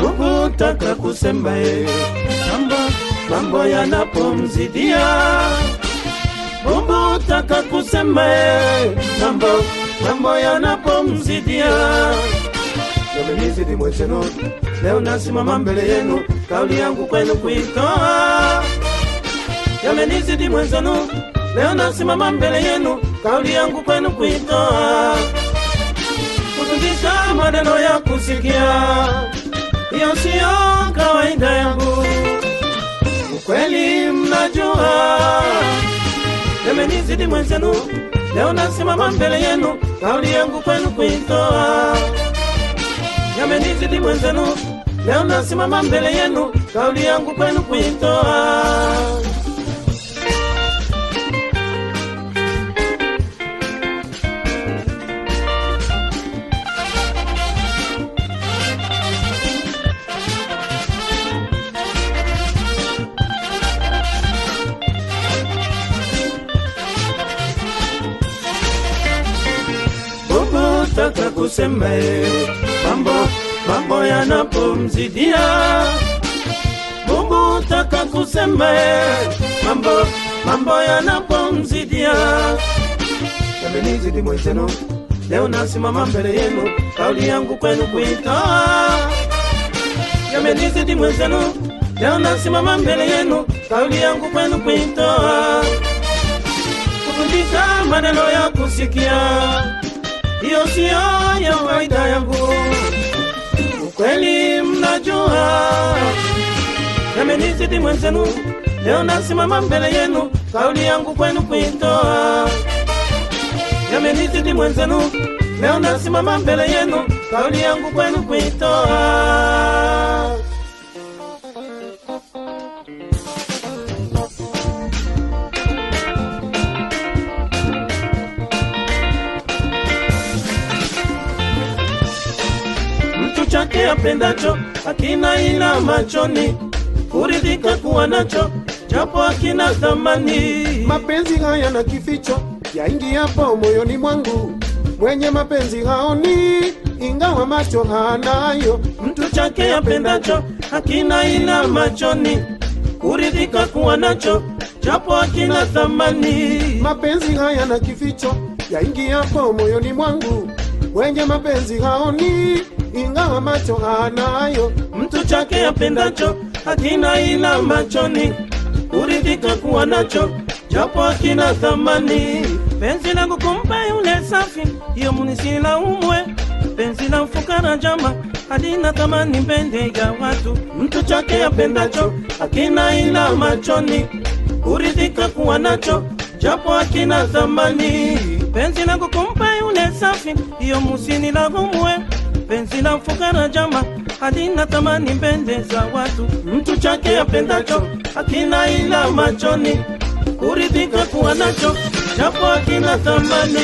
Hukutaka kusema yeye mambo mambo yanapomzidia. Bumbu taka kusema yeye mambo mambo yanapomzidia Yamenizidi mwenzenu, leo nasimama mbele yenu kauli yangu kwenu kuitoa. Yamenizidi mwenzenu, leo nasimama mbele yenu. Kauli yangu kwenu kuitoa. Kufundisha maneno ya kusikia. Hiyo siyo kawaida yangu. Ukweli mnajua, yamenizidi mwenzenu, leo nasimama mbele yenu, kauli yangu kwenu kuitoa. Yamenizidi mwenzenu, leo nasimama mbele yenu, kauli yangu kwenu kuitoa. Taka kusema eh, mambo mambo yanapomzidia Mungu taka kusema eh, mambo mambo yanapomzidia. Yamenizidi mwenzenu leo nasimama mbele yenu kauli yangu kwenu kuita. Yamenizidi mwenzenu leo nasimama mbele yenu kauli yangu kwenu kuitoa kufundisha maneno ya kusikia. Hiyo siyo ya kawaida yangu. Yamenizidi mwenzenu, leo nasimama mbele yenu, kauli yangu kwenu kuitoa. Yamenizidi mwenzenu, leo nasimama mbele yenu, kauli yangu kwenu kuitoa. mtu chake apendacho akina ila machoni, kuridhika kuwa nacho japo akina thamani. mapenzi haya na kificho yaingiapo moyoni mwangu. Mwenye mapenzi haoni ingawa macho hanayo Mtu chake apendacho hakina ila machoni, kuridhika kuwa nacho japo akina thamani. mapenzi haya na kificho yaingiapo moyoni mwangu. Mwenye mapenzi haoni ingawa macho hanayo Mtu chake apendacho akina ila machoni, kuridhika kuwa nacho japo akina thamani. Penzi langu kumpa yule safi, hiyo umwe penzi la mfukara jama halina thamani mbele ya watu. Mtu chake apendacho akina ila machoni, kuridhika kuwa nacho japo akina thamani. Penzi langu kumpa yule safi, hiyo umwe penzi la mfukara jama halina tamani mbele za watu. Mtu chake apendacho akina ila machoni, kuridhika kuwa nacho japo akina thamani.